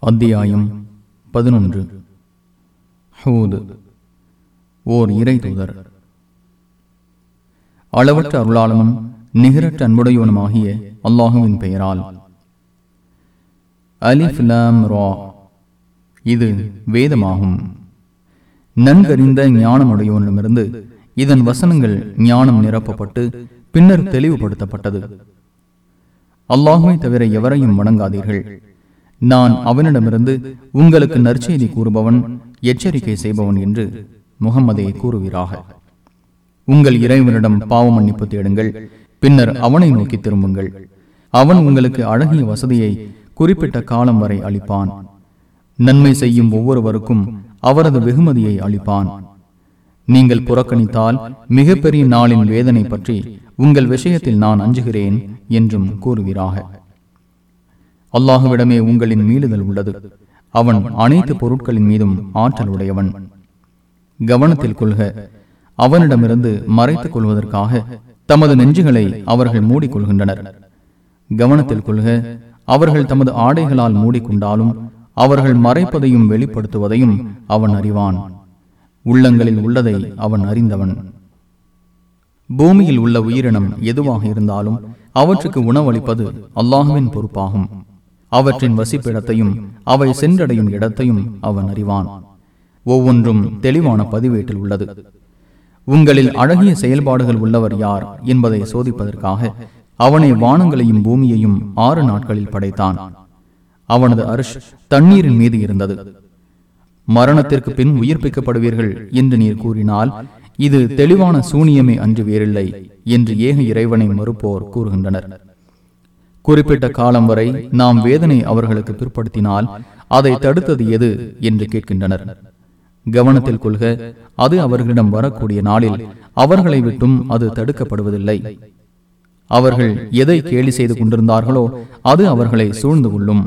அத்தியாயம் பதினொன்று. ஹூது. ஓர் இறை தூதர். அளவற்ற அருளாளனும் நிகரற்ற அன்புடையவனுமாகிய அல்லாஹுவின் பெயரால். அலிஃப்லாம் ரா. இது வேதமாகும். நன்கறிந்த ஞானமுடையவனிடமிருந்து இதன் வசனங்கள் ஞானம் நிரப்பப்பட்டு பின்னர் தெளிவுபடுத்தப்பட்டது. அல்லாஹுவை தவிர எவரையும் வணங்காதீர்கள். நான் அவனிடமிருந்து உங்களுக்கு நற்செய்தி கூறுபவன் எச்சரிக்கை செய்பவன் என்று முகம்மதே கூறுவீராக. உங்கள் இறைவனிடம் பாவ மன்னிப்பு தேடுங்கள் பின்னர் அவனை நோக்கி திரும்புங்கள். அவன் உங்களுக்கு அழகிய வசதியை குறிப்பிட்ட காலம் வரை அளிப்பான். நன்மை செய்யும் ஒவ்வொருவருக்கும் அவரது வெகுமதியை அளிப்பான். நீங்கள் புறக்கணித்தால் மிகப்பெரிய நாளின் வேதனை பற்றி உங்கள் விஷயத்தில் நான் அஞ்சுகிறேன் என்றும் கூறுகிறார்கள் அல்லாஹுவிடமே உங்களின் மீளுதல் உள்ளது. அவன் அனைத்து பொருட்களின் மீதும் ஆற்றல் உடையவன். கவனத்தில் கொள்க. அவனிடமிருந்து மறைத்துக் கொள்வதற்காக தமது நெஞ்சுகளை அவர்கள் மூடிக்கொள்கின்றனர். கவனத்தில் கொள்க. அவர்கள் தமது ஆடைகளால் மூடிக்கொண்டாலும் அவர்கள் மறைப்பதையும் வெளிப்படுத்துவதையும் அவன் அறிவான். உள்ளங்களில் உள்ளதை அவன் அறிந்தவன். பூமியில் உள்ள உயிரினம் எதுவாக இருந்தாலும் அவற்றுக்கு உணவளிப்பது அல்லாஹுவின் பொறுப்பாகும். அவற்றின் வசிப்பிடத்தையும் அவை சென்றடையும் இடத்தையும் அவன் அறிவான். ஒவ்வொன்றும் தெளிவான பதிவேட்டில் உள்ளது. உங்களில் அழகிய செயல்பாடுகள் உள்ளவர் யார் என்பதை சோதிப்பதற்காக அவனை வானங்களையும் பூமியையும் ஆறு நாட்களில் படைத்தான். அவனது அரிஷ் தண்ணீரின் மீது இருந்தது. மரணத்திற்கு பின் உயிர்ப்பிக்கப்படுவீர்கள் என்று நீர் கூறினால் இது தெளிவான சூனியமே அன்று வேறில்லை என்று ஏக இறைவனை மறுப்போர் கூறுகின்றனர். குறிப்பிட்ட காலம் வரை நாம் வேதனை அவர்களுக்கு பிற்படுத்தினால் அதை தடுத்தது எது என்று கேட்கின்றனர். கவனத்தில் கொள்க அது அவர்களிடம் வரக்கூடிய நாளில் அவர்களை விட்டும் அது தடுக்கப்படுவதில்லை. அவர்கள் எதை கேலி செய்து கொண்டிருந்தார்களோ அது அவர்களை சூழ்ந்து கொள்ளும்.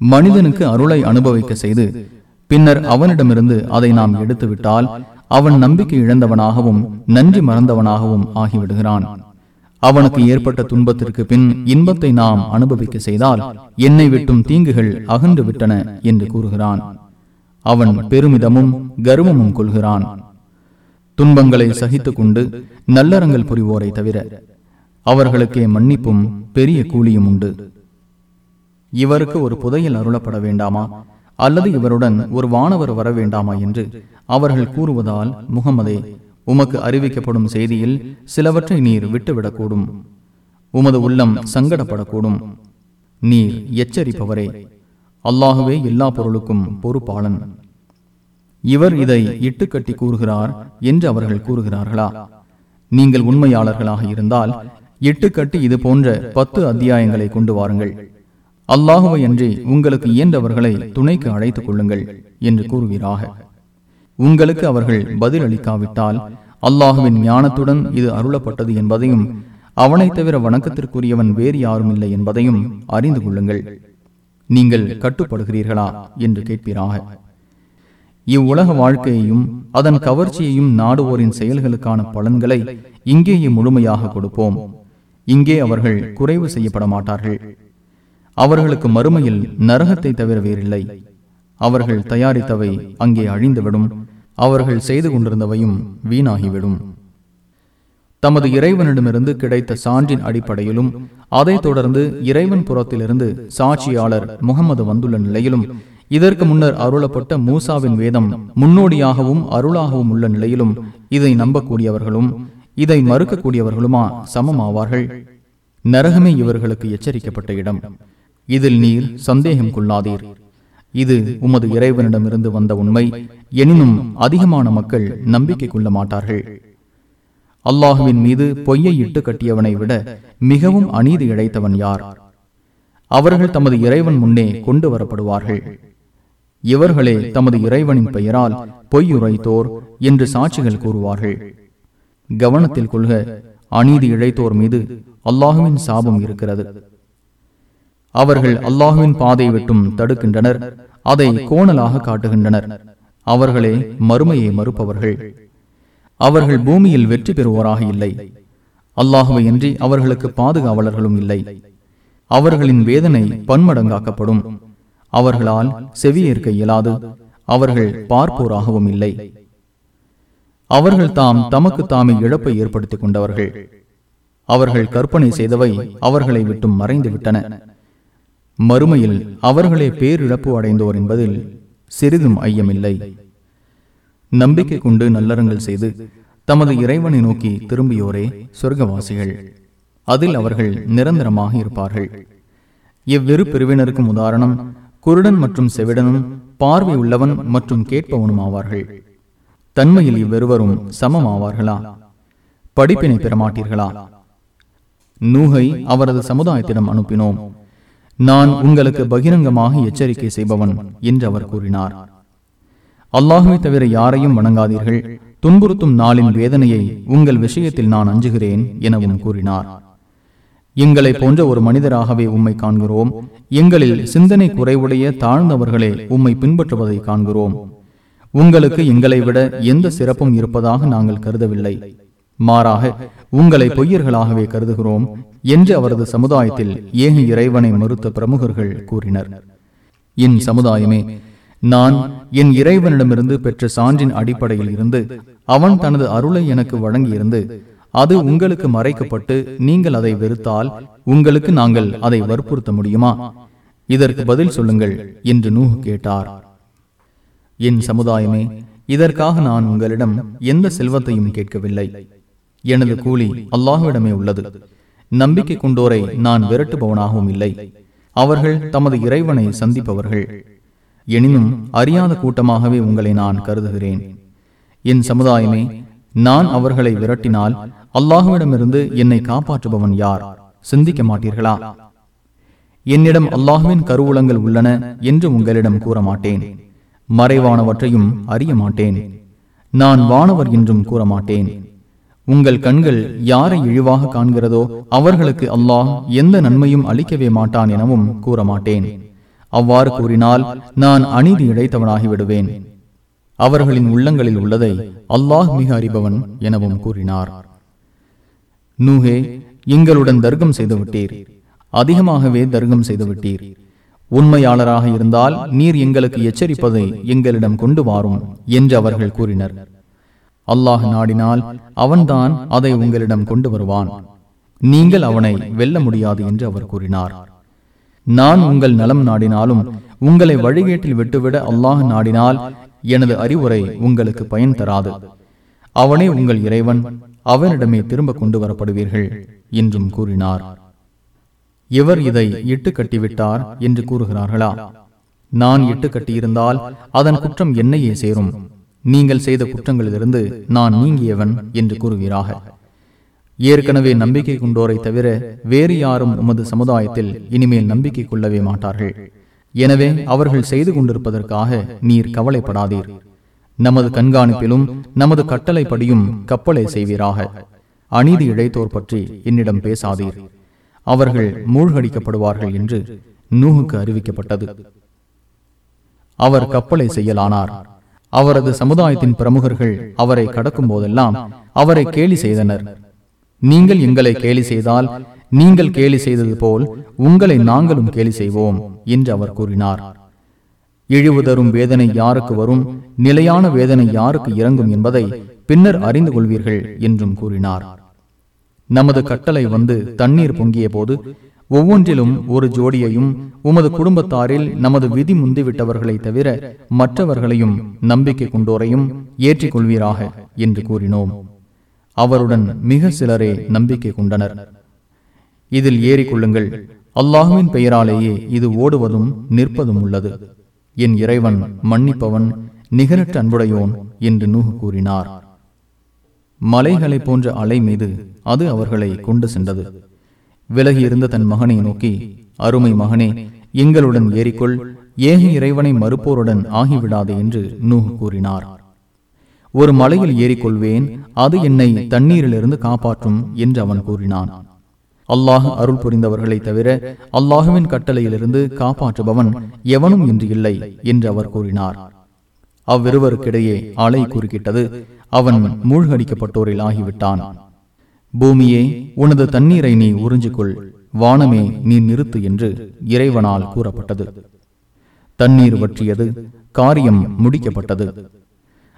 மனிதனுக்கு அருளை அனுபவிக்க செய்து பின்னர் அவனிடமிருந்து அதை நாம் எடுத்துவிட்டால் அவன் நம்பிக்கை இழந்தவனாகவும் நன்றி மறந்தவனாகவும் ஆகிவிடுகிறான். அவனுக்கு ஏற்பட்ட துன்பத்திற்கு பின் இன்பத்தை நாம் அனுபவிக்க செய்தால் என்னை விட்டும் தீங்குகள் அகன்று விட்டன என்று கூறுகிறான். அவன் பெருமிதமும் கர்வமும் கொள்கிறான். துன்பங்களை சகித்துக் கொண்டு நல்லறங்கள் புரிவோரை தவிர அவர்களுக்கே மன்னிப்பும் பெரிய கூலியும் உண்டு. இவருக்கு ஒரு புதையல் அருளப்பட வேண்டாமா? அல்லது இவருடன் ஒரு வானவர் வர வேண்டாமா என்று அவர்கள் கூறுவதால் முகமதே உமக்கு அறிவிக்கப்படும் செய்தியில் சிலவற்றை நீர் விட்டுவிடக்கூடும். உமது உள்ளம் சங்கடப்படக்கூடும். நீர் எச்சரிப்பவரே. அல்லாகவே எல்லா பொருளுக்கும் பொறுப்பாளன். இவர் இதை இட்டுக்கட்டி கூறுகிறார் என்று அவர்கள் கூறுகிறார்களா? நீங்கள் உண்மையாளர்களாக இருந்தால் இட்டுக்கட்டி இது போன்ற பத்து அத்தியாயங்களை கொண்டு வாருங்கள். அல்லாஹுவை அன்றி உங்களுக்கு இயன்றவர்களை துணைக்கு அழைத்துக் கொள்ளுங்கள் என்று கூறுகிறார்கள் உங்களுக்கு அவர்கள் பதில் அளிக்காவிட்டால் அல்லாஹுவின் ஞானத்துடன் இது அருளப்பட்டது என்பதையும் அவனை தவிர வணக்கத்திற்குரியவன் வேறு யாரும் இல்லை என்பதையும் அறிந்து கொள்ளுங்கள். நீங்கள் கட்டுப்படுகிறீர்களா? என்று கேட்பீராக. இவ்வுலக வாழ்க்கையையும் அதன் கவர்ச்சியையும் நாடுவோரின் செயல்களுக்கான பலன்களை இங்கேயே முழுமையாக கொடுப்போம். இங்கே அவர்கள் குறைவு செய்யப்பட மாட்டார்கள் அவர்களுக்கு மறுமையில் நரகத்தை தவிர வேறில்லை. அவர்கள் தயாரித்தவை அங்கே அழிந்துவிடும். அவர்கள் செய்து கொண்டிருந்தவையும் வீணாகிவிடும். தமது இறைவனிடமிருந்து கிடைத்த சான்றின் அடிப்படையிலும் அதைத் தொடர்ந்து இறைவன் புறத்திலிருந்து சாட்சியாளர் முகமது வந்துள்ள நிலையிலும் இதற்கு முன்னர் அருளப்பட்ட மூசாவின் வேதம் முன்னோடியாகவும் அருளாகவும் உள்ள நிலையிலும் இதை நம்பக்கூடியவர்களும் இதை மறுக்கக்கூடியவர்களுமா சமமாவார்கள். நரகமே இவர்களுக்கு எச்சரிக்கப்பட்ட இடம். இதில் நீர் சந்தேகம் கொள்ளாதீர். இது உமது இறைவனிடமிருந்து வந்த உண்மை. எனினும் அதிகமான மக்கள் நம்பிக்கை கொள்ள மாட்டார்கள். அல்லாஹுவின் மீது பொய்யை இட்டு கட்டியவனை விட மிகவும் அநீதி இழைத்தவன் யார்? அவர்கள் தமது இறைவன் முன்னே கொண்டு வரப்படுவார்கள் இவர்களே தமது இறைவனின் பெயரால் பொய்யுரைத்தோர் என்று சாட்சிகள் கூறுவார்கள். கவனத்தில் கொள்க அநீதி இழைத்தோர் மீது அல்லாஹுவின் சாபம் இருக்கிறது. அவர்கள் அல்லாஹுவின் பாதை விட்டும் தடுக்கின்றனர். அதை கோணலாக காட்டுகின்றனர். அவர்களே மறுமையை மறுப்பவர்கள். அவர்கள் பூமியில் வெற்றி பெறுவோராக இல்லை. அல்லாஹுவை அன்றி அவர்களுக்கு பாதுகாவலர்களும் இல்லை. அவர்களின் வேதனை பன்மடங்காக்கப்படும். அவர்களால் செவியேற்க இயலாது. அவர்கள் பார்ப்போராகவும் இல்லை. அவர்கள் தாம் தமக்கு தாமே இழப்பை ஏற்படுத்திக் கொண்டவர்கள். அவர்கள் கற்பனை செய்தவை அவர்களை விட்டும் மறைந்து விட்டன மறுமையில் அவர்களே பேரிழப்பு அடைந்தோர் என்பதில் சிறிதும் ஐயமில்லை. நம்பிக்கை கொண்டு நல்லறங்கள் செய்து தமது இறைவனை நோக்கி திரும்பியோரே சொர்க்கவாசிகள். அதில் அவர்கள் நிரந்தரமாக இருப்பார்கள். இவ்விரு பிரிவினருக்கும் உதாரணம் குருடன் மற்றும் செவிடனும் பார்வை உள்ளவன் மற்றும் கேட்பவனும் ஆவார்கள். தன்மையில் இவ்விருவரும் சமம் ஆவார்களா? படிப்பினை பெறமாட்டீர்களா? நூகை அவரது சமுதாயத்திடம் அனுப்பினோம். நான் உங்களுக்கு பகிரங்கமாக எச்சரிக்கை செய்பவன் என்று அவர் கூறினார். அல்லாஹுவை தவிர யாரையும் வணங்காதீர்கள். துன்புறுத்தும் நாளின் வேதனையை உங்கள் விஷயத்தில் நான் அஞ்சுகிறேன் எனவும் கூறினார். எங்களை போன்ற ஒரு மனிதராகவே உம்மை காண்கிறோம். எங்களில் சிந்தனை குறைவுடைய தாழ்ந்தவர்களே உம்மை பின்பற்றுவதை காண்கிறோம். உங்களுக்கு எங்களை விட எந்த சிறப்பும் இருப்பதாக நாங்கள் கருதவில்லை. மாறாக உங்களை பொய்யர்களாகவே கருதுகிறோம் என்று அவரது சமுதாயத்தில் ஏக இறைவனை மறுத்த பிரமுகர்கள் கூறினர். என் சமுதாயமே நான் என் இறைவனிடமிருந்து பெற்ற சான்றின் அடிப்படையில் இருந்து அவன் தனது அருளை எனக்கு வழங்கியிருந்து அது உங்களுக்கு மறைக்கப்பட்டு நீங்கள் அதை வெறுத்தால் உங்களுக்கு நாங்கள் அதை வற்புறுத்த முடியுமா? இதற்கு பதில் சொல்லுங்கள் என்று நூஹ் கேட்டார். என் சமுதாயமே இதற்காக நான் உங்களிடம் எந்த செல்வத்தையும் கேட்கவில்லை. எனது கூலி அல்லாஹுவிடமே உள்ளது. நம்பிக்கை கொண்டோரை நான் விரட்டுபவனாகவும் இல்லை. அவர்கள் தமது இறைவனை சந்திப்பவர்கள். எனினும் அறியாத கூட்டமாகவே உங்களை நான் கருதுகிறேன். என் சமுதாயமே நான் அவர்களை விரட்டினால் அல்லாஹுவிடமிருந்து என்னை காப்பாற்றுபவன் யார்? சிந்திக்க மாட்டீர்களா? என்னிடம் அல்லாஹுவின் கருவூலங்கள் உள்ளன என்று உங்களிடம் கூற மாட்டேன். மறைவானவற்றையும் அறிய மாட்டேன். நான் வானவர் என்றும் கூற மாட்டேன். உங்கள் கண்கள் யாரை இழிவாக காண்கிறதோ அவர்களுக்கு அல்லாஹ் எந்த நன்மையும் அளிக்கவே மாட்டான் எனவும் கூற மாட்டேன். அவ்வாறு கூறினால் நான் அநீதி இழைத்தவனாகி விடுவேன். அவர்களின் உள்ளங்களில் உள்ளதை அல்லாஹ் மிக அறிபவன் எனவும் கூறினார். நூஹே எங்களுடன் தர்க்கம் செய்து விட்டீர். அதிகமாகவே தர்க்கம் செய்து விட்டீர். உண்மையாளராக இருந்தால் நீர் எங்களுக்கு எச்சரிப்பதை எங்களிடம் கொண்டு வாரும் என்று அவர்கள் கூறினர். அல்லாஹ் நாடினால் அவன்தான் அதை உங்களிடம் கொண்டு வருவான் நீங்கள் அவனை வெல்ல முடியாது என்று அவர் கூறினார். நான் உங்கள் நலம் நாடினாலும் உங்களை வழிகேட்டில் விட்டுவிட அல்லாஹ் நாடினால் எனது அறிவுரை உங்களுக்கு பயன் தராது. அவனே உங்கள் இறைவன் அவனிடமே திரும்ப கொண்டு வரப்படுவீர்கள் என்றும் கூறினார். இவர் இதை இட்டு கட்டிவிட்டார் என்று கூறுகிறார்களா? நான் இட்டு கட்டியிருந்தால் அதன் குற்றம் என்னையே சேரும். நீங்கள் செய்த குற்றங்களிலிருந்து நான் நீங்கியவன் என்று கூறுகிறாக ஏற்கனவே நம்பிக்கை கொண்டோரை தவிர வேறு யாரும் உமது சமுதாயத்தில் இனிமேல் நம்பிக்கை கொள்ளவே மாட்டார்கள். எனவே அவர்கள் செய்து கொண்டிருப்பதற்காக நீர் கவலைப்படாதீர். நமது கண்காணிப்பிலும் நமது கட்டளைப்படியும் கப்பலை செய்வீராக. அநீதி இழைத்தோர் பற்றி என்னிடம் பேசாதீர். அவர்கள் மூழ்கடிக்கப்படுவார்கள் என்று நூகுக்கு அறிவிக்கப்பட்டது. அவர் கப்பலை செய்யலானார். அவரது சமுதாயத்தின் பிரமுகர்கள் அவரை கடக்கும் போதெல்லாம் அவரை கேலி செய்தனர். நீங்கள் எங்களை கேலி செய்தால் நீங்கள் கேலி செய்தது போல் உங்களை நாங்களும் கேலி செய்வோம் என்று அவர் கூறினார். இழிவு தரும் வேதனை யாருக்கு வரும்? நிலையான வேதனை யாருக்கு இறங்கும் என்பதை பின்னர் அறிந்து கொள்வீர்கள் என்றும் கூறினார். நமது கட்டளை வந்து தண்ணீர் பொங்கிய போது ஒவ்வொன்றிலும் ஒரு ஜோடியையும் உமது குடும்பத்தாரில் நமது விதி முந்திவிட்டவர்களை தவிர மற்றவர்களையும் நம்பிக்கை கொண்டோரையும் ஏற்றிக் கொள்வீராக என்று கூறினோம். அவருடன் மிக சிலரே நம்பிக்கை கொண்டனர். இதில் ஏறிக்கொள்ளுங்கள். அல்லாஹுவின் பெயராலேயே இது ஓடுவதும் நிற்பதும் உள்ளது. என் இறைவன் மன்னிப்பவன் நிகரற்ற அன்புடையோன் என்று நூகு கூறினார். மலைகளை போன்ற அலை மீது அது அவர்களை கொண்டு சென்றது. விலகி இருந்த தன் மகனை நோக்கி அருமை மகனே எங்களுடன் ஏறிக்கொள். ஏக இறைவனை மறுப்போருடன் ஆகிவிடாதே என்று நூகு கூறினார். ஒரு மலையில் ஏறிக்கொள்வேன். அது என்னை தண்ணீரிலிருந்து காப்பாற்றும் என்று அவன் கூறினான். அல்லாஹ் அருள் புரிந்தவர்களை தவிர அல்லாஹுவின் கட்டளையிலிருந்து காப்பாற்றுபவன் எவனும் இன்று இல்லை என்று அவர் கூறினார். அவ்விருவருக்கிடையே அலை குறுக்கிட்டது. அவன் மூழ்கடிக்கப்பட்டோரில் ஆகிவிட்டான். பூமியே உனது தண்ணீரை நீ உறிஞ்சிக்கொள். வானமே நீ நிறுத்து என்று இறைவனால் கூறப்பட்டது. தண்ணீர் வற்றியது காரியம் முடிக்கப்பட்டது.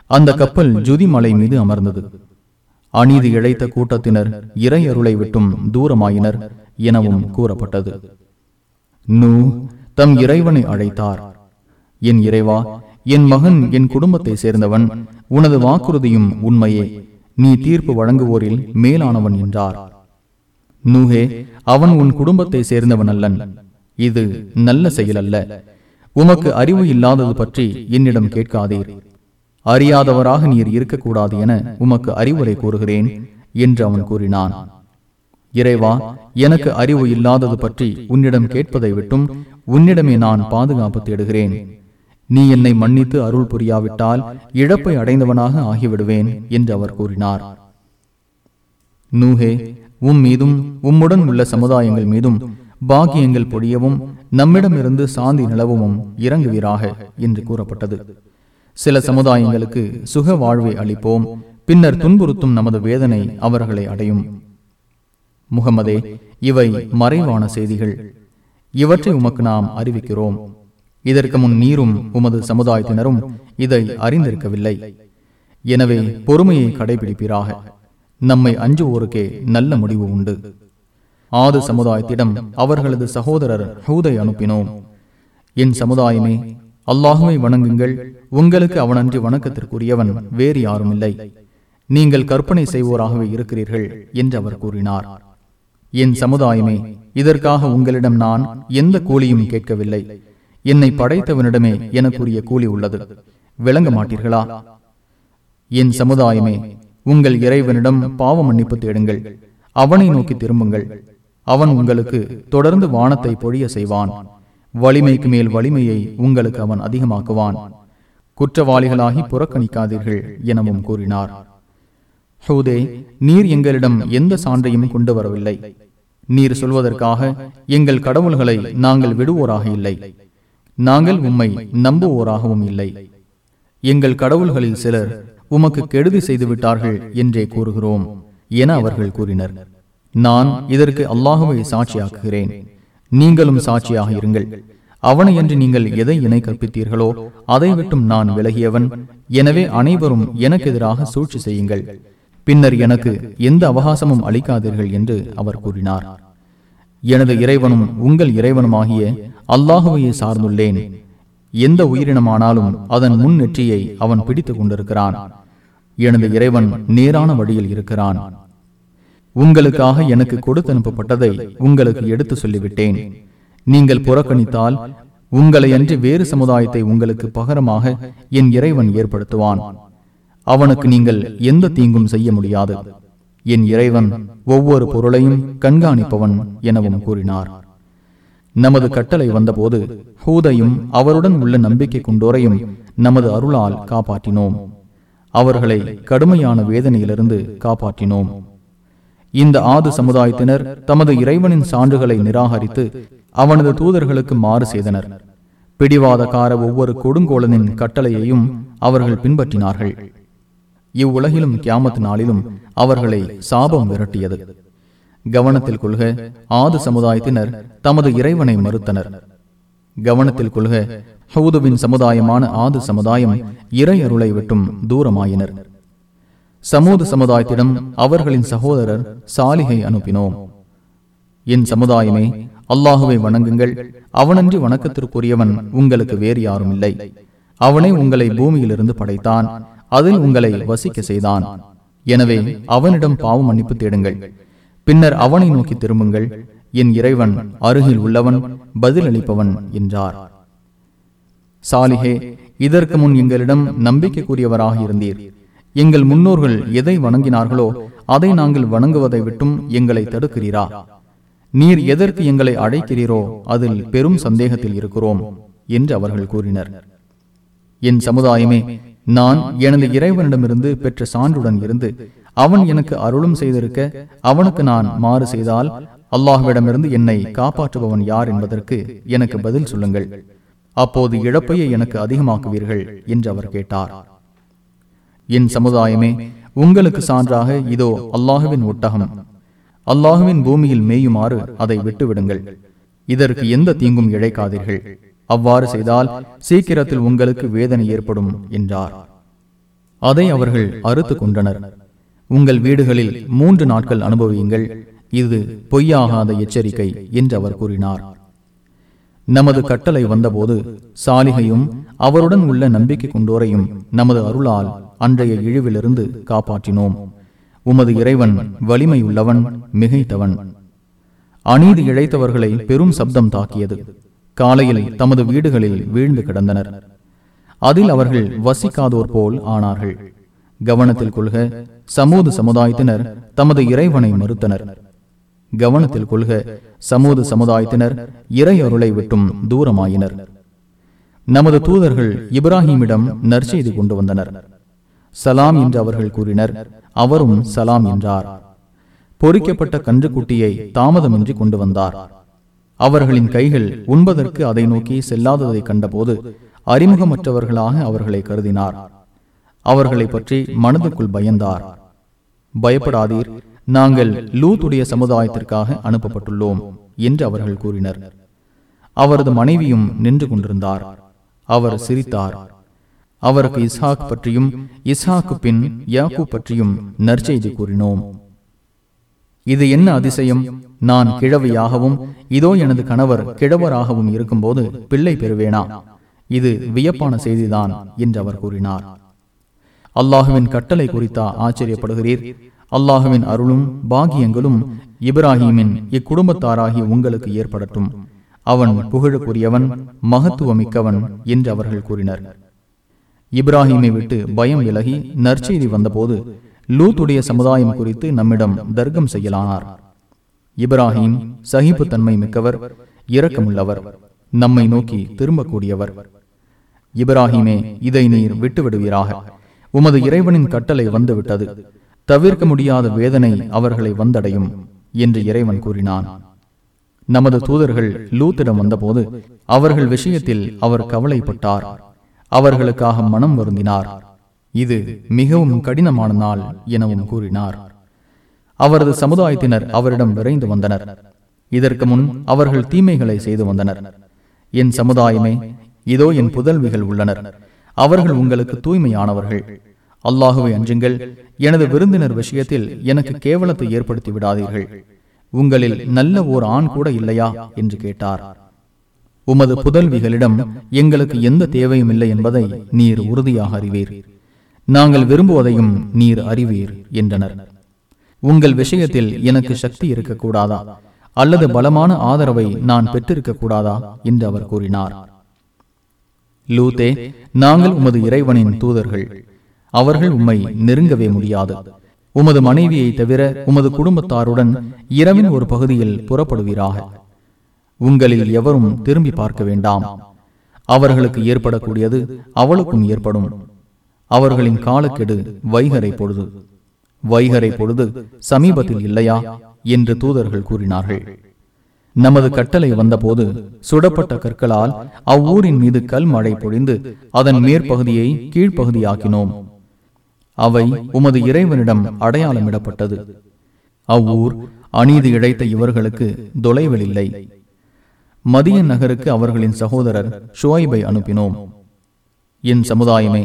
அந்த கப்பல் ஜுதிமலை மீது அமர்ந்தது. அநீதி இழைத்த கூட்டத்தினர் இறை அருளை விட்டும் தூரமாயினர் எனவும் கூறப்பட்டது. நூ தம் இறைவனை அழைத்தார். என் இறைவா என் மகன் என் குடும்பத்தை சேர்ந்தவன் உனது வாக்குறுதியும் உண்மையே. நீ தீர்ப்பு வழங்குவோரில் மேலானவன் என்றார். நூஹே அவன் உன் குடும்பத்தை சேர்ந்தவன் அல்லன் இது நல்ல செயல் அல்ல உமக்கு அறிவு இல்லாதது பற்றி என்னிடம் கேட்காதீர். அறியாதவராக நீர் இருக்கக்கூடாது என உமக்கு அறிவுரை கூறுகிறேன் என்று அவன் கூறினான். இறைவா எனக்கு அறிவு இல்லாதது பற்றி உன்னிடம் கேட்பதை விட்டும் உன்னிடமே நான் பாதுகாப்பு தேடுகிறேன். நீ என்னை மன்னித்து அருள் புரியாவிட்டால் இழப்பை அடைந்தவனாக ஆகிவிடுவேன் என்று அவர் கூறினார். நூஹே உம் மீதும் உம்முடன் உள்ள சமுதாயங்கள் மீதும் பாக்கியங்கள் பொழியவும் நம்மிடமிருந்து சாந்தி நிலவும் இறங்குவீராக என்று கூறப்பட்டது. சில சமுதாயங்களுக்கு சுக வாழ்வை அளிப்போம் பின்னர் துன்புறுத்தும் நமது வேதனை அவர்களை அடையும். முகமதே இவை மறைவான செய்திகள். இவற்றை உமக்கு நாம் அறிவிக்கிறோம். இதற்கு முன் நீரும் உமது சமுதாயத்தினரும் இதை அறிந்திருக்கவில்லை. எனவே பொறுமையை கடைபிடிப்பீராக. நம்மை அஞ்சுவோருக்கே நல்ல முடிவு உண்டு. ஆது சமுதாயத்திடம் அவர்களது சகோதரர் ஹூதை அனுப்பினோம். என் சமுதாயமே அல்லாஹுவை வணங்குங்கள். உங்களுக்கு அவனன்றி வணக்கத்திற்குரியவன் வேறு யாரும் இல்லை நீங்கள் கற்பனை செய்வோராகவே இருக்கிறீர்கள் என்று அவர் கூறினார். என் சமுதாயமே இதற்காக உங்களிடம் நான் எந்த கூலியும் கேட்கவில்லை. என்னை படைத்தவனிடமே எனக்குரிய கூலி உள்ளது. விளங்க மாட்டீர்களா? என் சமுதாயமே உங்கள் இறைவனிடம் பாவ மன்னிப்பு தேடுங்கள். அவனை நோக்கி திரும்புங்கள். அவன் உங்களுக்கு தொடர்ந்து வானத்தை பொழிய செய்வான். வலிமைக்கு மேல் வலிமையை உங்களுக்கு அவன் அதிகமாக்குவான். குற்றவாளிகளாகி புறக்கணிக்காதீர்கள் எனவும் கூறினார். ஹூதே நீர் எங்களிடம் எந்த சான்றையும் கொண்டு வரவில்லை. நீர் சொல்வதற்காக எங்கள் கடவுள்களை நாங்கள் விடுவோராக இல்லை. நாங்கள் உம்மை நம்புவோராகவும் இல்லை. எங்கள் கடவுள்களில் சிலர் உமக்கு கெடுதி செய்துவிட்டார்கள் என்றே கூறுகிறோம் என அவர்கள் கூறினர். நான் இதற்கு அல்லாஹுவை சாட்சியாக்குகிறேன். நீங்களும் சாட்சியாக இருங்கள். அவனை என்று நீங்கள் எதை இணை கற்பித்தீர்களோ அதை விட்டும் நான் விலகியவன். எனவே அனைவரும் எனக்கு எதிராக சூழ்ச்சி செய்யுங்கள். பின்னர் எனக்கு எந்த அவகாசமும் அளிக்காதீர்கள் என்று அவர் கூறினார். எனது இறைவனும் உங்கள் இறைவனுமாகிய அல்லாஹுவையை சார்ந்துள்ளேன். எந்த உயிரினமானாலும் அதன் முன் நெற்றியை அவன் பிடித்துக் கொண்டிருக்கிறான். எனது இறைவன் நேரான வழியில் இருக்கிறான். உங்களுக்காக எனக்கு கொடுத்து அனுப்பப்பட்டதை உங்களுக்கு எடுத்து சொல்லிவிட்டேன். நீங்கள் புறக்கணித்தால் உங்களை அன்றி வேறு சமுதாயத்தை உங்களுக்கு பகரமாக என் இறைவன் ஏற்படுத்துவான். அவனுக்கு நீங்கள் எந்த தீங்கும் செய்ய முடியாது. என் இறைவன் ஒவ்வொரு பொருளையும் கண்காணிப்பவன் எனவும் கூறினார். நமது கட்டளை வந்தபோது ஹூதையும் அவருடன் உள்ள நம்பிக்கை கொண்டோரையும் நமது அருளால் காப்பாற்றினோம். அவர்களை கடுமையான வேதனையிலிருந்து காப்பாற்றினோம். இந்த ஆது சமுதாயத்தினர் தமது இறைவனின் சான்றுகளை நிராகரித்து அவனது தூதர்களுக்கு மாறு செய்தனர். பிடிவாதக்கார ஒவ்வொரு கொடுங்கோலனின் கட்டளையையும் அவர்கள் பின்பற்றினார்கள். இவ்வுலகிலும் கியாமத் நாளிலும் அவர்களை சாபம் விரட்டியது. கவனத்தில் கொள்க ஆது சமுதாயத்தினர் தமது இறைவனை மறுத்தனர். கவனத்தில் கொள்க ஹவுதுவின் சமுதாயமான ஆது சமுதாயம் இறை அருளை விட்டும் தூரமாயினர். சமூக சமுதாயத்திடம் அவர்களின் சகோதரர் சாலிகை அனுப்பினோம். என் சமுதாயமே அல்லாஹுவை வணங்குங்கள். அவனன்றி வணக்கத்திற்குரியவன் உங்களுக்கு வேறு யாரும் இல்லை அவனே உங்களை பூமியிலிருந்து படைத்தான். அதில் உங்களை வசிக்க செய்தான். எனவே அவனிடம் பாவ மன்னிப்பு தேடுங்கள். பின்னர் அவனை நோக்கி திரும்புங்கள். என் இறைவன் அருகில் உள்ளவன் பதிலளிப்பவன் என்றார். சாலிஹே இதற்கு முன் எங்களிடம் நம்பிக்கைக்குரியவராக இருந்தீர். எங்கள் முன்னோர்கள் எதை வணங்கினார்களோ அதை நாங்கள் வணங்குவதை விட்டும் எங்களை தடுக்கிறீரா? நீர் எதற்கு எங்களை அழைக்கிறீரோ அதில் பெரும் சந்தேகத்தில் இருக்கிறோம் என்று அவர்கள் கூறினர். என் சமுதாயமே நான் எனது இறைவனிடமிருந்து பெற்ற சான்றுடன் இருந்து அவன் எனக்கு அருளும் செய்திருக்க அவனுக்கு நான் மாறு செய்தால் அல்லாஹுவிடமிருந்து என்னை காப்பாற்றுபவன் யார் என்பதற்கு எனக்கு பதில் சொல்லுங்கள். அப்போது இழப்பையை எனக்கு அதிகமாக்குவீர்கள் என்று அவர் கேட்டார். என் சமுதாயமே உங்களுக்கு சான்றாக இதோ அல்லாஹுவின் ஒட்டகம். அல்லாஹுவின் பூமியில் மேயுமாறு அதை விட்டுவிடுங்கள். இதற்கு எந்த தீங்கும் இழைக்காதீர்கள். அவ்வாறு செய்தால் சீக்கிரத்தில் உங்களுக்கு வேதனை ஏற்படும் என்றார். அதை அவர்கள் அறுத்து கொண்டனர். உங்கள் வீடுகளில் மூன்று நாட்கள் அனுபவியுங்கள் இது பொய்யாகாத எச்சரிக்கை என்று அவர் கூறினார். நமது கட்டளை வந்தபோது சாலிகையும் அவருடன் உள்ள நம்பிக்கை கொண்டோரையும் நமது அருளால் அன்றைய இழிவிலிருந்து காப்பாற்றினோம். உமது இறைவன் வலிமை உள்ளவன் மிகைத்தவன். அநீதி இழைத்தவர்களை பெரும் சப்தம் தாக்கியது. காலையில் தமது வீடுகளில் வீழ்ந்து கிடந்தனர். அதில் அவர்கள் வசிக்காதோர் போல் ஆனார்கள். கவனத்தில் கொள்க சமூக சமுதாயத்தினர் தமது இறைவனை மறுத்தனர். கவனத்தில் கொள்க சமூக சமுதாயத்தினர் இறை அருளை விட்டும் தூரமாயினர். நமது தூதர்கள் இப்ராஹிமிடம் நற்செய்தி கொண்டு வந்தனர். சலாம் என்று அவர்கள் கூறினர் அவரும் சலாம் என்றார். பொறிக்கப்பட்ட கன்றுக்குட்டியை தாமதமின்றி கொண்டு வந்தார். அவர்களின் கைகள் உண்பதற்கு அதை நோக்கி செல்லாததை கண்டபோது அறிமுகமற்றவர்களாக அவர்களை கருதினார். அவர்களை பற்றி மனதுக்குள் பயந்தார். பயப்படாதீர் நாங்கள் லூத்துடைய சமுதாயத்திற்காக அனுப்பப்பட்டுள்ளோம் என்று அவர்கள் கூறினர். அவரது மனைவியும் நின்று கொண்டிருந்தார். அவர் சிரித்தார். அவருக்கு இஸ்ஹாக் பற்றியும் இஸ்ஹாக்கு பின் யாக்கூ பற்றியும் நற்செய்தி கூறினோம். இது என்ன அதிசயம்? நான் கிழவியாகவும் இதோ எனது கணவர் கிழவராகவும் இருக்கும்போது பிள்ளை பெறுவேனா? இது வியப்பான செய்திதான் என்று அவர் கூறினார். அல்லாஹுவின் கட்டளை குறித்தா ஆச்சரியப்படுகிறீர்? அல்லாஹுவின் அருளும் பாகியங்களும் இப்ராஹீமின் இக்குடும்பத்தாராகி உங்களுக்கு ஏற்படட்டும். அவன் புகழுக்குரியவன் மகத்துவமிக்கவன் என்று அவர்கள் கூறினர். இப்ராஹீமை விட்டு பயம் விலகி நற்செய்தி வந்தபோது லூத்துடைய சமுதாயம் குறித்து நம்மிடம் தர்க்கம் செய்யலானார். இப்ராஹிம் சகிப்புத்தன்மை மிக்கவர் இரக்கமுள்ளவர் நம்மை நோக்கி திரும்பக்கூடியவர். இப்ராஹிமே இதை நீர் விட்டுவிடுவீராக. உமது இறைவனின் கட்டளை வந்துவிட்டது. தவிர்க்க முடியாத வேதனை அவர்களை வந்தடையும் என்று இறைவன் கூறினான். நமது தூதர்கள் லூத்திடம் வந்தபோது அவர்கள் விஷயத்தில் அவர் கவலைப்பட்டார். அவர்களுக்காக மனம் வருந்தினார். இது மிகவும் கடினமான நாள் எனவும் கூறினார். அவரது சமுதாயத்தினர் அவரிடம் விரைந்து வந்தனர். இதற்கு முன் அவர்கள் தீமைகளை செய்து வந்தனர். என் சமுதாயமே இதோ என் புதல்விகள் உள்ளனர். அவர்கள் உங்களுக்கு தூய்மையானவர்கள். அல்லாஹுவை அஞ்சுங்கள். எனது விருந்தினர் விஷயத்தில் எனக்கு கேவலத்தை ஏற்படுத்தி விடாதீர்கள். உங்களில் நல்ல ஓர் ஆண் கூட இல்லையா? என்று கேட்டார். உமது புதல்விகளிடம் எங்களுக்கு எந்த தேவையும் இல்லை என்பதை நீர் உறுதியாக அறிவீர். நாங்கள் விரும்புவதையும் நீர் அறிவீர் என்றனர். உங்கள் விஷயத்தில் எனக்கு சக்தி இருக்கக்கூடாதா? அல்லது பலமான ஆதரவை நான் பெற்றிருக்க கூடாதா என்று அவர் கூறினார். லூத்தே நாங்கள் உமது இறைவனின் தூதர்கள். அவர்கள் உம்மை நெருங்கவே முடியாது. உமது மனைவியை தவிர உமது குடும்பத்தாருடன் இரவின் ஒரு பகுதியில் புறப்படுவீராக. உங்களில் எவரும் திரும்பி பார்க்க வேண்டாம். அவர்களுக்கு ஏற்படக்கூடியது அவளுக்கும் ஏற்படும். அவர்களின் காலக்கெடு வைகரை பொழுது. வைகரை பொழுது சமீபத்தில் இல்லையா? என்று தூதர்கள் கூறினார்கள். நமது கட்டளை வந்தபோது சுடப்பட்ட கற்களால் அவ்வூரின் மீது கல் மழை பொழிந்து அதன் மேற்பகுதியை கீழ்ப்பகுதியாக்கினோம். அவை உமது இறைவனிடம் அடையாளமிடப்பட்டது. அவ்வூர் அநீதி இழைத்த இவர்களுக்கு தொலைவில் இல்லை. மதிய நகருக்கு அவர்களின் சகோதரர் ஷுவைபை அனுப்பினோம். என் சமுதாயமே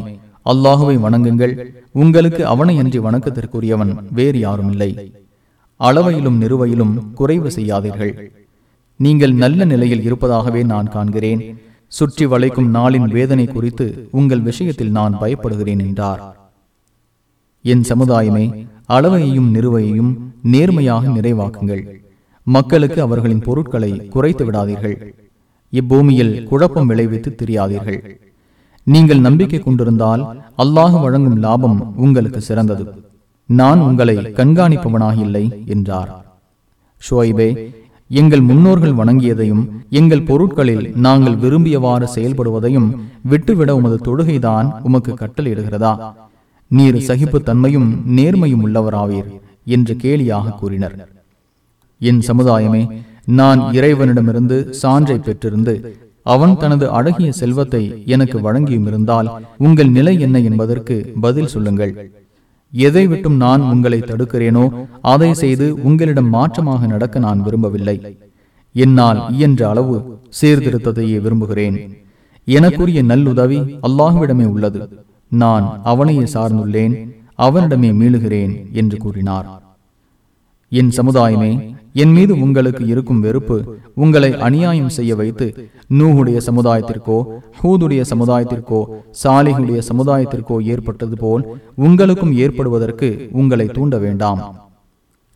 அல்லாஹுவை வணங்குங்கள். உங்களுக்கு அவனை வணக்கத்திற்குரியவன் வேறு யாரும் இல்லை. அளவையிலும் நிறுவையிலும் குறைவு செய்யாதீர்கள். நீங்கள் நல்ல நிலையில் இருப்பதாகவே நான் காண்கிறேன். சுற்றி வளைக்கும் நாளின் வேதனை குறித்து உங்கள் விஷயத்தில் நான் பயப்படுகிறேன் என்றார். என் சமுதாயமே அளவையையும் நிறுவையையும் நேர்மையாக நிறைவாக்குங்கள். மக்களுக்கு அவர்களின் பொருட்களை குறைத்து விடாதீர்கள். இப்பூமியில் குழப்பம் விளைவித்து தெரியாதீர்கள். நீங்கள் நம்பிக்கை கொண்டிருந்தால் அல்லாஹ் வழங்கும் லாபம் உங்களுக்கு சிறந்தது. நான் உங்களை கண்காணிப்பவனாக இல்லை என்றார். ஷோய்பே எங்கள் முன்னோர்கள் வணங்கியதையும் எங்கள் பொருட்களில் நாங்கள் விரும்பியவாறு செயல்படுவதையும் விட்டுவிட உமது தொழுகைதான் உமக்கு கட்டளையிடுகிறதா? நீர் சகிப்பு தன்மையும் நேர்மையும் உள்ளவராவீர் என்று கேலியாக கூறினர். என் சமுதாயமே நான் இறைவனிடமிருந்து சான்றை பெற்றிருந்து அவன் தனது அழகிய செல்வத்தை எனக்கு வழங்கியும் இருந்தால் உங்கள் நிலை என்ன என்பதற்கு பதில் சொல்லுங்கள். எதை விட்டும் நான் உங்களை தடுக்கிறேனோ அதை செய்து உங்களிடம் மாற்றமாக நடக்க நான் விரும்பவில்லை. என்னால் இயன்ற அளவு சீர்திருத்தத்தையே விரும்புகிறேன். எனக்குரிய நல்லுதவி அல்லாஹுவிடமே உள்ளது. நான் அவனையே சார்ந்துள்ளேன் அவனிடமே மீளுகிறேன் என்று கூறினார். என் சமுதாயமே என் மீது உங்களுக்கு இருக்கும் வெறுப்பு உங்களை அநியாயம் செய்ய வைத்து நூஹுடைய சமுதாயத்திற்கோ ஹூதுடைய சமுதாயத்திற்கோ சாலிகுடைய சமுதாயத்திற்கோ ஏற்பட்டது போல் உங்களுக்கும் ஏற்படுவதற்கு உங்களை தூண்ட வேண்டாம்.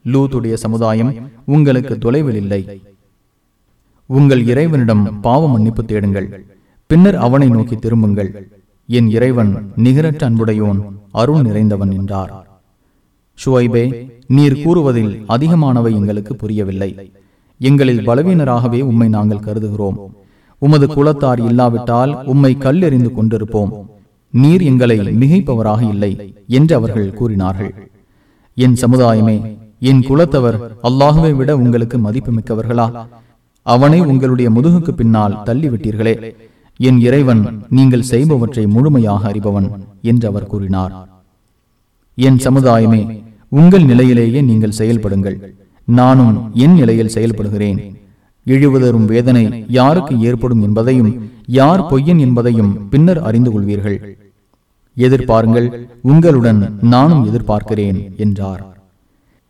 லூத்துடைய சமுதாயம் உங்களுக்கு தொலைவில் இல்லை. உங்கள் இறைவனிடம் பாவ மன்னிப்பு தேடுங்கள். பின்னர் அவனை நோக்கி திரும்புங்கள். என் இறைவன் நிகரற்ற அன்புடையோன் அருள் நிறைந்தவன் என்றார். ஷுவைபே நீர் கூறுவதில் அதிகமானவை எங்களுக்கு புரியவில்லை. எங்களில் பலவீனராகவே உம்மை நாங்கள் கருதுகிறோம். உமது குலத்தார் இல்லாவிட்டால் உம்மை கல்லெறிந்து கொண்டிருப்போம். நீர் எங்களை மிகைப்பவராக இல்லை என்று அவர்கள் கூறினார்கள். என் சமுதாயமே என் குலத்தவர் அல்லாஹுவை விட உங்களுக்கு மதிப்பு மிக்கவர்களா அவனை உங்களுடைய முதுகுக்கு பின்னால் தள்ளிவிட்டீர்களே. என் இறைவன் நீங்கள் செய்பவற்றை முழுமையாக அறிபவன் என்று அவர் கூறினார். என் சமுதாயமே உங்கள் நிலையிலேயே நீங்கள் செயல்படுங்கள். நானும் என் நிலையில் செயல்படுகிறேன். இழிவுதரும் வேதனை யாருக்கு ஏற்படும் என்பதையும் யார் பொய்யன் என்பதையும் பின்னர் அறிந்து கொள்வீர்கள். எதிர்பாருங்கள் உங்களுடன் நானும் எதிர்பார்க்கிறேன் என்றார்.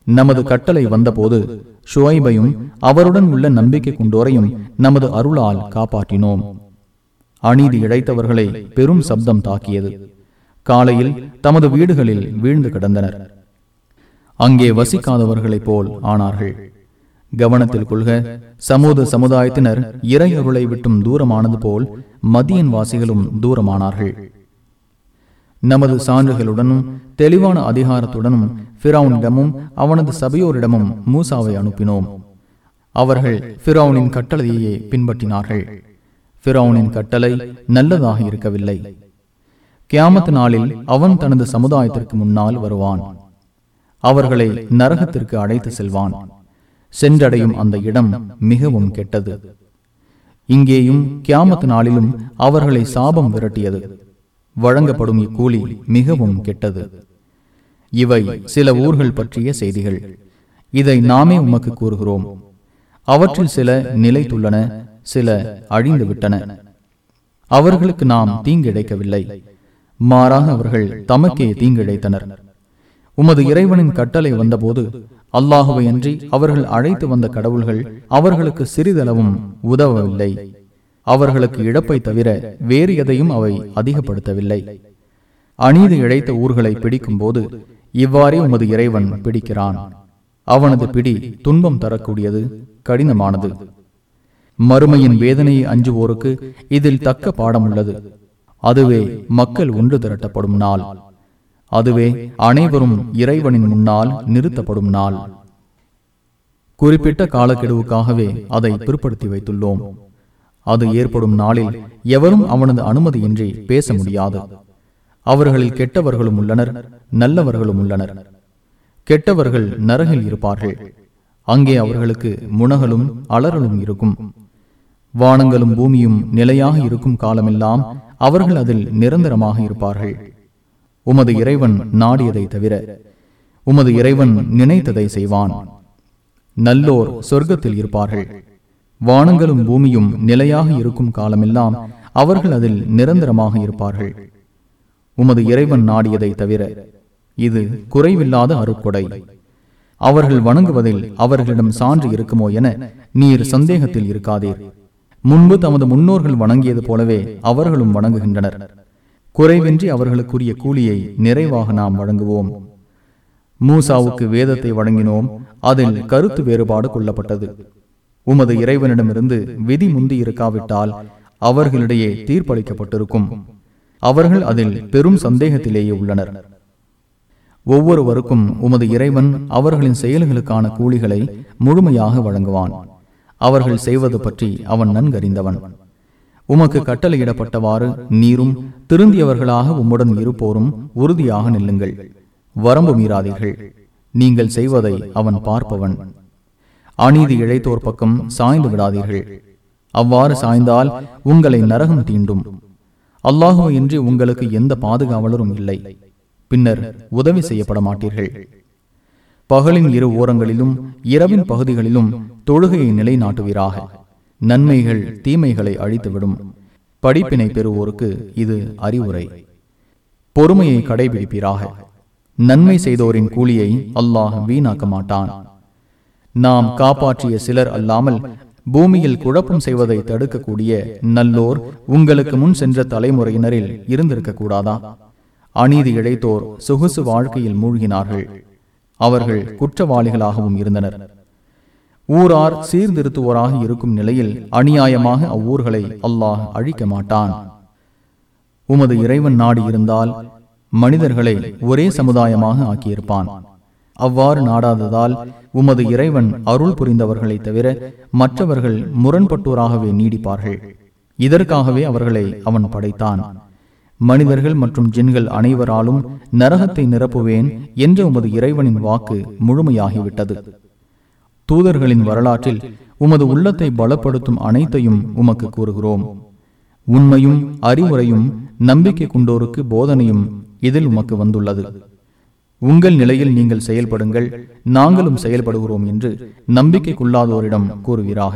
நமது கட்டளை வந்தபோது ஷுவைபையும் அவருடன் உள்ள நம்பிக்கை கொண்டோரையும் நமது அருளால் காப்பாற்றினோம். அநீதி இழைத்தவர்களை பெரும் சப்தம் தாக்கியது. காலையில் தமது வீடுகளில் வீழ்ந்து கிடந்தனர். அங்கே வசிக்காதவர்களைப் போல் ஆனார்கள். கவனத்தில் கொள்க சமூக சமுதாயத்தினர் இறை விட்டும் தூரமானது போல் மதியன் வாசிகளும் தூரமானார்கள். நமது சான்றுகளுடனும் தெளிவான அதிகாரத்துடனும் பிறவுனிடமும் அவனது சபையோரிடமும் மூசாவை அனுப்பினோம். அவர்கள் பிறவுனின் கட்டளையையே பின்பற்றினார்கள். பிறவுனின் கட்டளை நல்லதாக இருக்கவில்லை. கியாமத்து நாளில் அவன் தனது சமுதாயத்திற்கு முன்னால் வருவான். அவர்களை நரகத்திற்கு அழைத்து செல்வான். சென்றடையும் அந்த இடம் மிகவும் கெட்டது. இங்கேயும் கியாமத் நாளிலும் அவர்களை சாபம் விரட்டியது. வழங்கப்படும் இக்கூலி மிகவும் கெட்டது. இவை சில ஊர்கள் பற்றிய செய்திகள். இதை நாமே உமக்கு கூறுகிறோம். அவற்றில் சில நிலைத்துள்ளன சில அழிந்து விட்டன அவர்களுக்கு நாம் தீங்கிழைக்கவில்லை. மாறாக அவர்கள் தமக்கே தீங்கிழைத்தனர். உமது இறைவனின் கட்டளை வந்தபோது அல்லாஹுவை அன்றி அவர்கள் அழைத்து வந்த கடவுள்கள் அவர்களுக்கு சிறிதளவும் உதவவில்லை. அவர்களுக்கு இழப்பை தவிர வேறு எதையும் அவை அதிகப்படுத்தவில்லை. அநீதி இழைத்த ஊர்களை பிடிக்கும் போது இவ்வாறே உமது இறைவன் பிடிக்கிறான். அவனது பிடி துன்பம் தரக்கூடியது கடினமானது. மறுமையின் வேதனையை அஞ்சுவோருக்கு இதில் தக்க பாடம் உள்ளது அதுவே மக்கள் ஒன்று திரட்டப்படும் நாள். அதுவே அனைவரும் இறைவனின் முன்னால் நிறுத்தப்படும் நாள். குறிப்பிட்ட காலக்கெடுவுக்காகவே அதை பிற்படுத்தி வைத்துள்ளோம். அது ஏற்படும் நாளில் எவரும் அவனது அனுமதியின்றி பேச முடியாது. அவர்களில் கெட்டவர்களும் உள்ளனர் நல்லவர்களும் உள்ளனர். கெட்டவர்கள் நரகில் இருப்பார்கள். அங்கே அவர்களுக்கு முனகலும் அலறலும் இருக்கும். வானங்களும் பூமியும் நிலையாக இருக்கும் காலமெல்லாம் அவர்கள் அதில் நிரந்தரமாக இருப்பார்கள். உமது இறைவன் நாடியதை தவிர உமது இறைவன் நினைத்ததை செய்வான். நல்லோர் சொர்க்கத்தில் இருப்பார்கள். வானங்களும் பூமியும் நிலையாக இருக்கும் காலமெல்லாம் அவர்கள் அதில் நிரந்தரமாக இருப்பார்கள். உமது இறைவன் நாடியதை தவிர இது குறைவில்லாத அருட்கொடை. அவர்கள் வணங்குவதில் அவர்களிடம் சான்று இருக்குமோ என நீர் சந்தேகத்தில் இருக்காதீர். முன்பு தமது முன்னோர்கள் வணங்கியது போலவே அவர்களும் வணங்குகின்றனர். குறைவின்றி அவர்களுக்குரிய கூலியை நிறைவாக நாம் வழங்குவோம். மூசாவுக்கு வேதத்தை வழங்கினோம். அதில் கருத்து வேறுபாடு கொள்ளப்பட்டது. உமது இறைவனிடமிருந்து விதி முந்தி இருக்காவிட்டால் அவர்களிடையே தீர்ப்பளிக்கப்பட்டிருக்கும். அவர்கள் அதில் பெரும் சந்தேகத்திலேயே உள்ளனர். ஒவ்வொருவருக்கும் உமது இறைவன் அவர்களின் செயல்களுக்கான கூலிகளை முழுமையாக வழங்குவான். அவர்கள் செய்வது பற்றி அவன் நன்கறிந்தவன். உமக்கு கட்டளையிடப்பட்டவாறு நீரும் திருந்தியவர்களாக உம்முடன் இருப்போரும் உறுதியாக நில்லுங்கள். வரம்பு மீறாதீர்கள். நீங்கள் செய்வதை அவன் பார்ப்பவன். அநீதி இழைத்தோர் பக்கம் சாய்ந்து விடாதீர்கள். அவ்வாறு சாய்ந்தால் உங்களை நரகம் தீண்டும். அல்லாஹோ இன்றி உங்களுக்கு எந்த பாதுகாவலரும் இல்லை. பின்னர் உதவி செய்யப்பட மாட்டீர்கள் பகலின் இரு ஓரங்களிலும் இரவின் பகுதிகளிலும் தொழுகையை நிலைநாட்டுவீராக. நன்மைகள் தீமைகளை அழித்துவிடும். படிப்பினை பெறுவோருக்கு இது அறிவுரை. பொறுமையை கடைபிடிப்பீராக. நன்மை செய்தோரின் கூலியை அல்லாஹ் வீணாக்க மாட்டான். நாம் காப்பாற்றிய சிலர் அல்லாமல் பூமியில் குழப்பம் செய்வதை தடுக்கக்கூடிய நல்லோர் உங்களுக்கு முன் சென்ற தலைமுறையினரில் இருந்திருக்க கூடாதா? அநீதி இழைத்தோர் சொகுசு வாழ்க்கையில் மூழ்கினார்கள். அவர்கள் குற்றவாளிகளாகவும் இருந்தனர். ஊரார் சீர்திருத்துவோராக இருக்கும் நிலையில் அநியாயமாக அவ்வூர்களை அல்லாஹ் அழிக்க மாட்டான். உமது இறைவன் நாடு இருந்தால் மனிதர்களை ஒரே சமுதாயமாக ஆக்கியிருப்பான். அவ்வாறு நாடாததால் உமது இறைவன் அருள் புரிந்தவர்களை தவிர மற்றவர்கள் முரண்பட்டோராகவே நீடிப்பார்கள். இதற்காகவே அவர்களை அவன் படைத்தான். மனிதர்கள் மற்றும் ஜின்கள் அனைவராலும் நரகத்தை நிரப்புவேன் என்ற உமது இறைவனின் வாக்கு முழுமையாகிவிட்டது. தூதர்களின் வரலாற்றில் உமது உள்ளத்தை பலப்படுத்தும் அனைத்தையும் உமக்கு கூறுகிறோம். உண்மையும் அறிவுரையும் நம்பிக்கை கொண்டோருக்கு போதனையும் இதில் உமக்கு வந்துள்ளது. உங்கள் நிலையில் நீங்கள் செயல்படுங்கள் நாங்களும் செயல்படுகிறோம் என்று நம்பிக்கைக்குள்ளாதோரிடம் கூறுவீராக.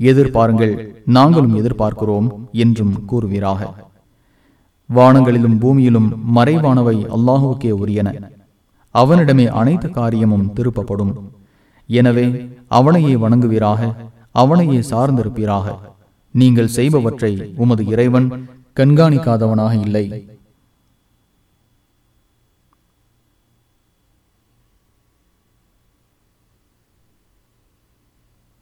எதிர்பாருங்கள் நாங்களும் எதிர்பார்க்கிறோம் என்றும் கூறுவீராக. வானங்களிலும் பூமியிலும் மறைவானவை அல்லாஹுக்கே உரியன. அவனிடமே அனைத்து காரியமும் திருப்பப்படும். எனவே அவனையே வணங்குவீராக அவனையே சார்ந்திருப்பீராக. நீங்கள் செய்பவற்றை உமது இறைவன் கண்காணிக்காதவனாக இல்லை.